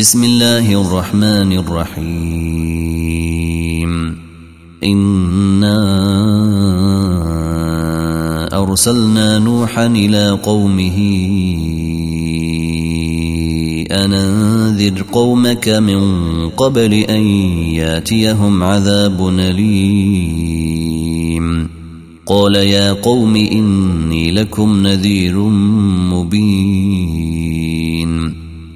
بسم الله الرحمن الرحيم. إنا أرسلنا نوحا إلى قومه. أن أنذر قومك من قبل أن يأتيهم عذاب أليم. قال يا قوم إني لكم نذير مبين.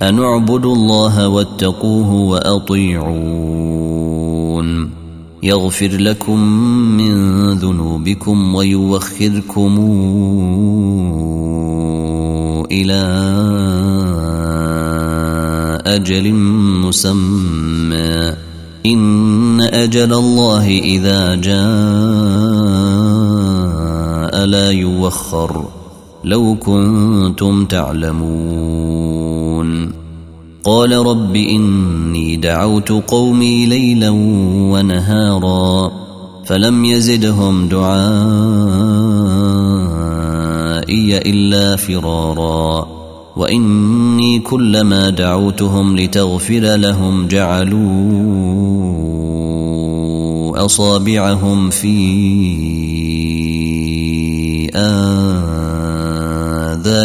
أن اعبدوا الله واتقوه وأطيعون يغفر لكم من ذنوبكم ويوخركم إلى أجل مسمى إن أجل الله إذا جاء لا يوخر لو كنتم تعلمون. قال رب إني دعوت قومي ليلا ونهارا فلم يزدهم دعائي إلا فرارا. وإني كلما دعوتهم لتغفر لهم جعلوا أصابعهم في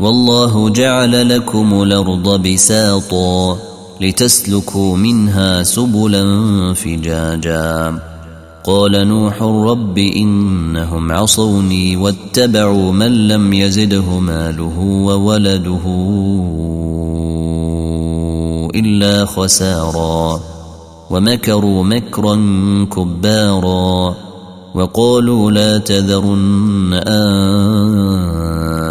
والله جعل لكم الأرض بساطا لتسلكوا منها سبلا فجاجا. قال نوح رب إنهم عصوني واتبعوا من لم يزده ماله وولده إلا خسارا. ومكروا مكرا كبارا. وقالوا لا تذرن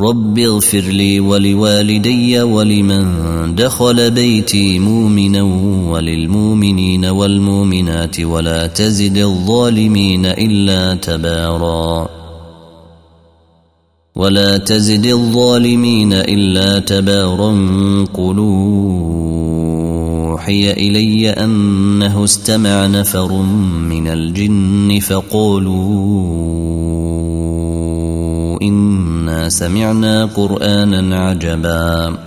رب اغفر لي ولوالدي ولمن دخل بيتي مؤمنا وللمؤمنين والمؤمنات ولا تزد الظالمين إلا تبارا. ولا تزد الظالمين إلا تبارا. قلوحي إلي أنه استمع نفر من الجن فقولوا إنا سمعنا قرآنا عجبا.